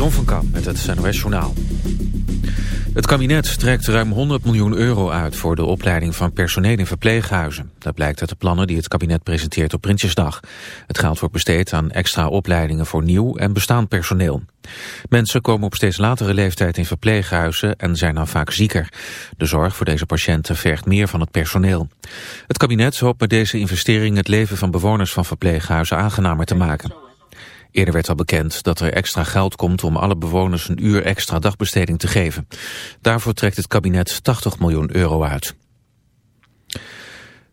Jon van Kamp met het NOS Journaal. Het kabinet trekt ruim 100 miljoen euro uit voor de opleiding van personeel in verpleeghuizen. Dat blijkt uit de plannen die het kabinet presenteert op Prinsjesdag. Het geld wordt besteed aan extra opleidingen voor nieuw en bestaand personeel. Mensen komen op steeds latere leeftijd in verpleeghuizen en zijn dan vaak zieker. De zorg voor deze patiënten vergt meer van het personeel. Het kabinet hoopt met deze investering het leven van bewoners van verpleeghuizen aangenamer te maken. Eerder werd al bekend dat er extra geld komt om alle bewoners een uur extra dagbesteding te geven. Daarvoor trekt het kabinet 80 miljoen euro uit.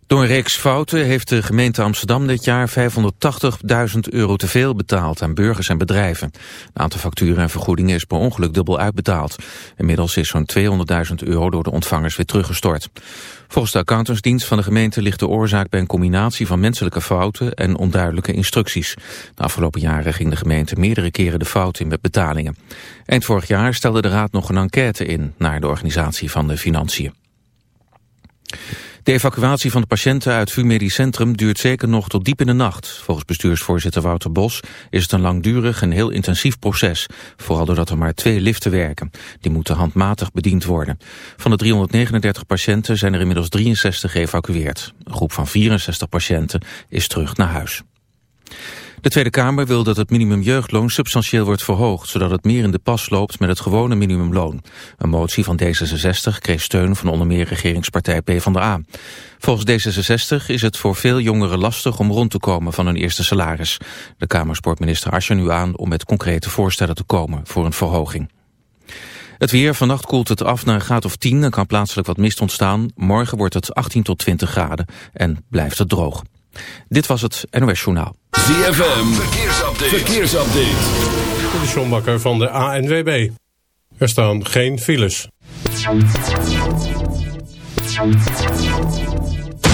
Door een reeks fouten heeft de gemeente Amsterdam dit jaar 580.000 euro te veel betaald aan burgers en bedrijven. Een aantal facturen en vergoedingen is per ongeluk dubbel uitbetaald. Inmiddels is zo'n 200.000 euro door de ontvangers weer teruggestort. Volgens de accountantsdienst van de gemeente ligt de oorzaak bij een combinatie van menselijke fouten en onduidelijke instructies. De afgelopen jaren ging de gemeente meerdere keren de fout in met betalingen. Eind vorig jaar stelde de raad nog een enquête in naar de organisatie van de financiën. De evacuatie van de patiënten uit VU Medisch Centrum duurt zeker nog tot diep in de nacht. Volgens bestuursvoorzitter Wouter Bos is het een langdurig en heel intensief proces. Vooral doordat er maar twee liften werken. Die moeten handmatig bediend worden. Van de 339 patiënten zijn er inmiddels 63 geëvacueerd. Een groep van 64 patiënten is terug naar huis. De Tweede Kamer wil dat het minimumjeugdloon substantieel wordt verhoogd, zodat het meer in de pas loopt met het gewone minimumloon. Een motie van D66 kreeg steun van onder meer regeringspartij PvdA. Volgens D66 is het voor veel jongeren lastig om rond te komen van hun eerste salaris. De Kamer spoort minister Ascher nu aan om met concrete voorstellen te komen voor een verhoging. Het weer, vannacht koelt het af naar een graad of 10 en kan plaatselijk wat mist ontstaan. Morgen wordt het 18 tot 20 graden en blijft het droog. Dit was het NOS Journaal. ZFM, verkeersupdate. verkeersupdate. De Sjombakker van de ANWB. Er staan geen files.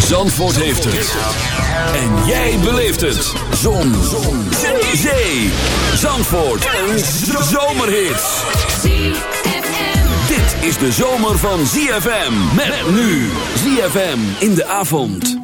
Zandvoort heeft het. En jij beleeft het. Zon. Zon. Zee. Zee. Zandvoort. Een zomerhit. Dit is de zomer van ZFM. Met nu. ZFM in de avond.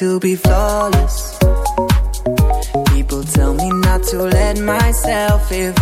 to be flawless. People tell me not to let myself if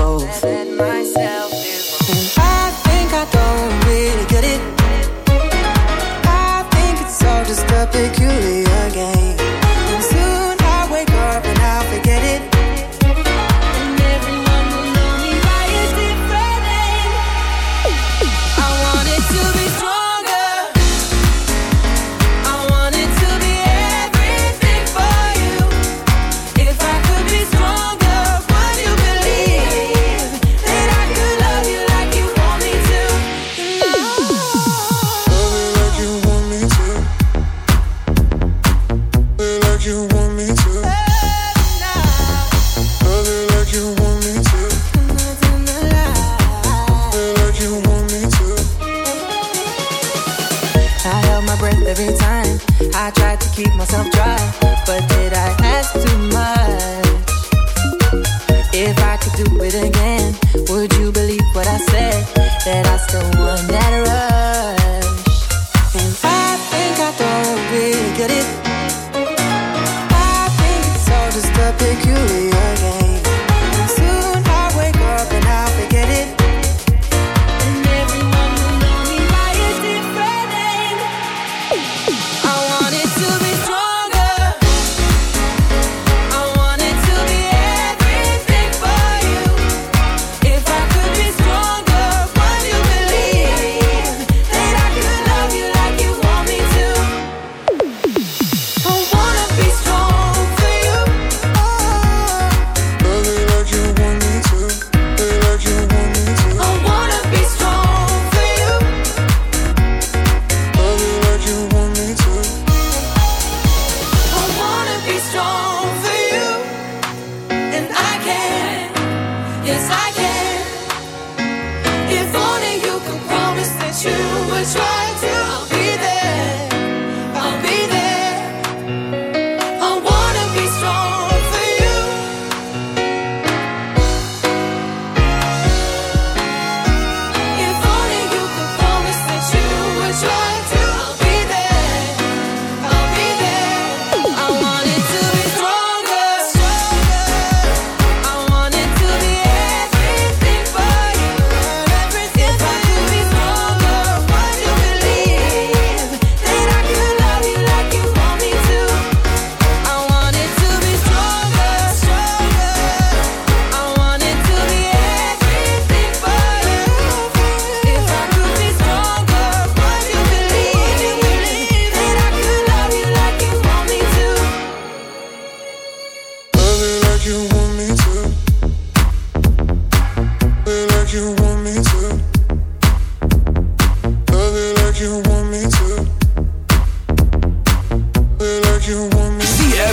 yeah.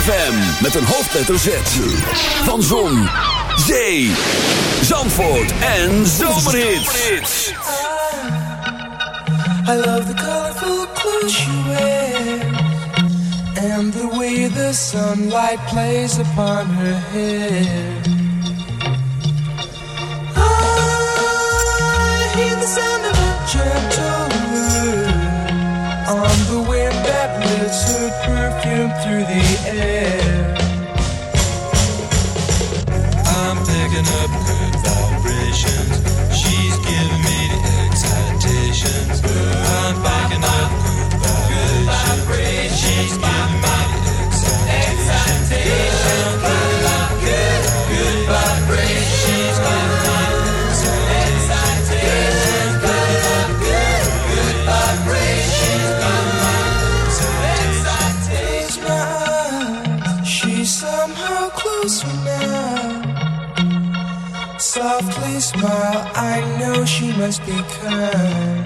FM met een hoofdletter Z. Van Zon, Zee, Zandvoort en Zomerhit. I love the colorful clothes you wear. And the way the sunlight plays upon her hair. إيه just because.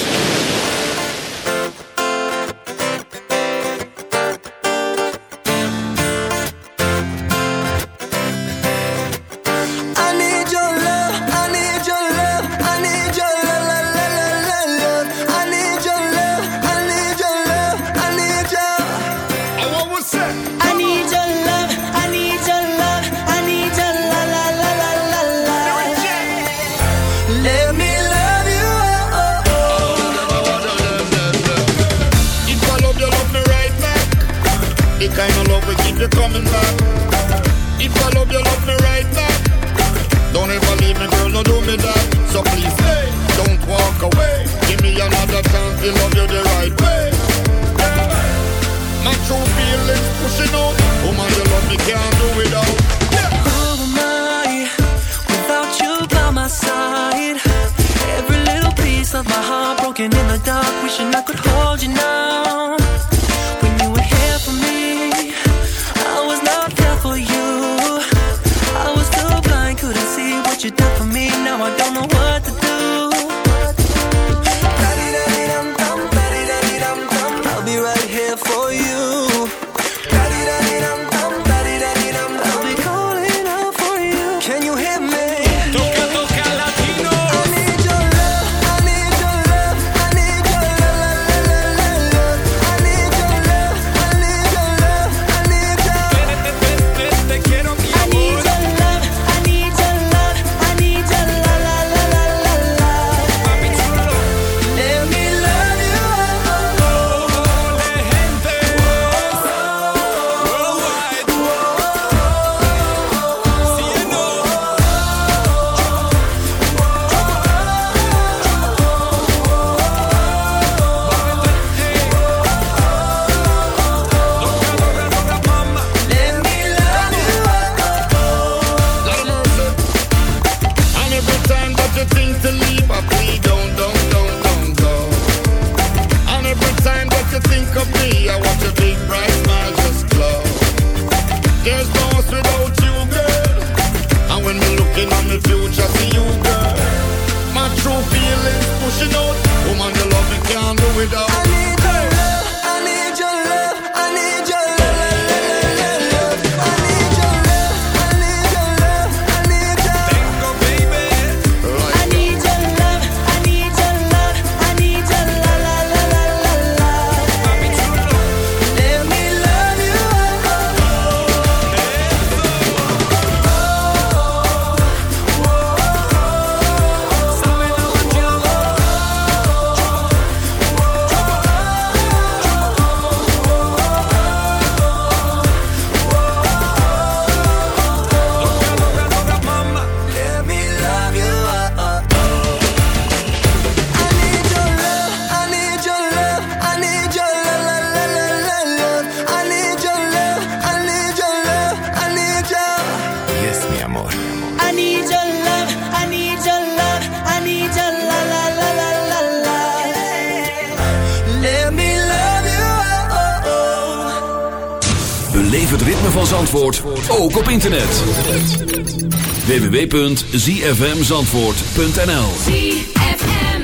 www.zfmzandvoort.nl ZFM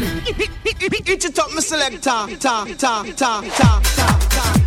It's your top, my selector, ta, ta, ta, ta, ta, ta.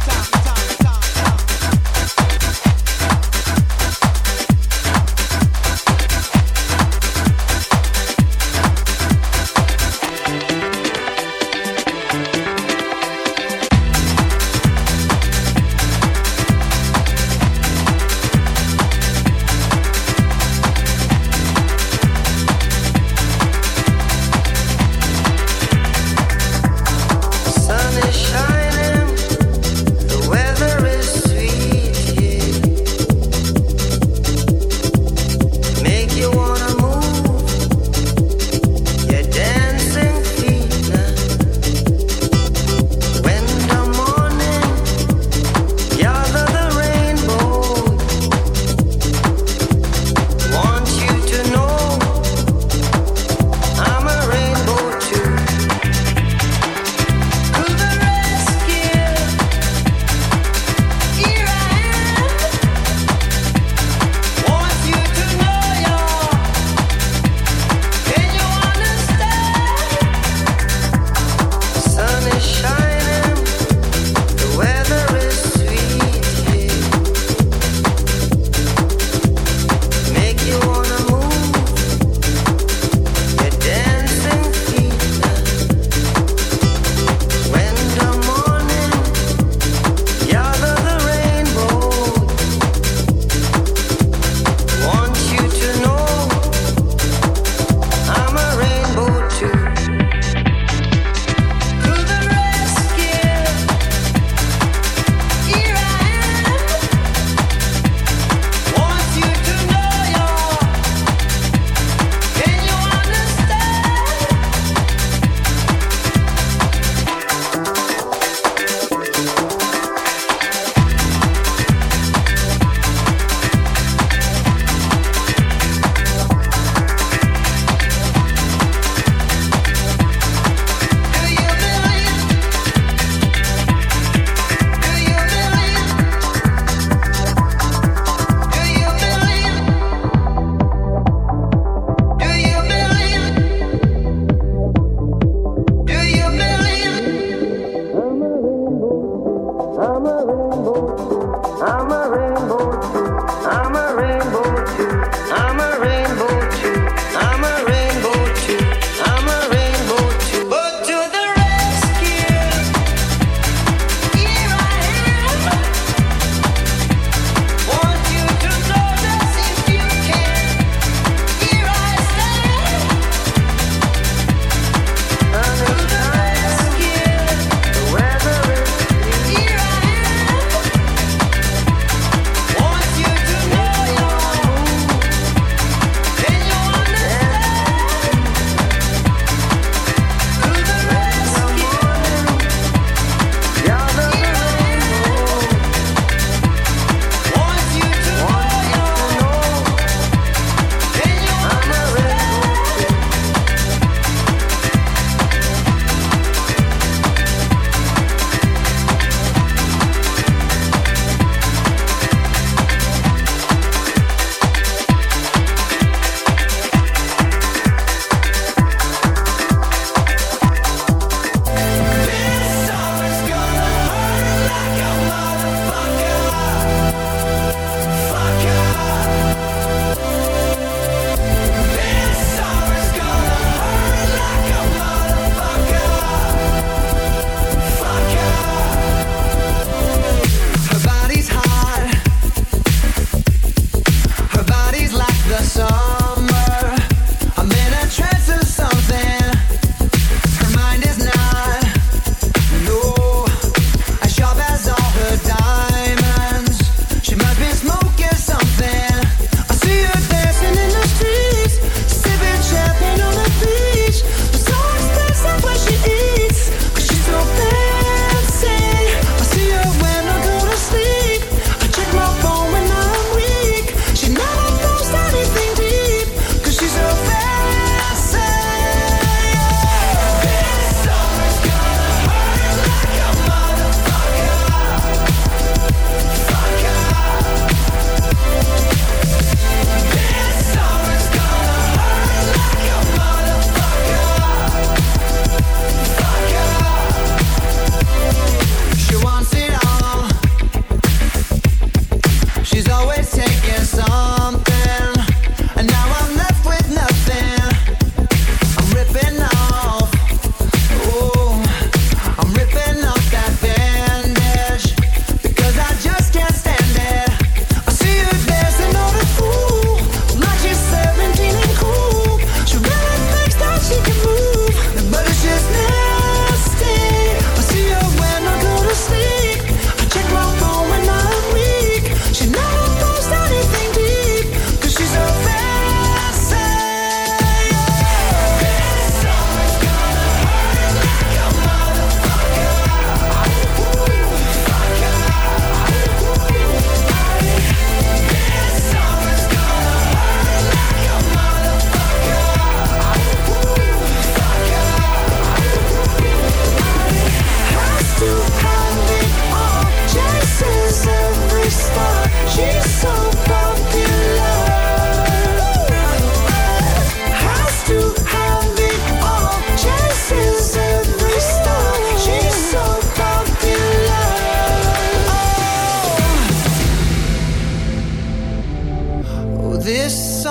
Lord.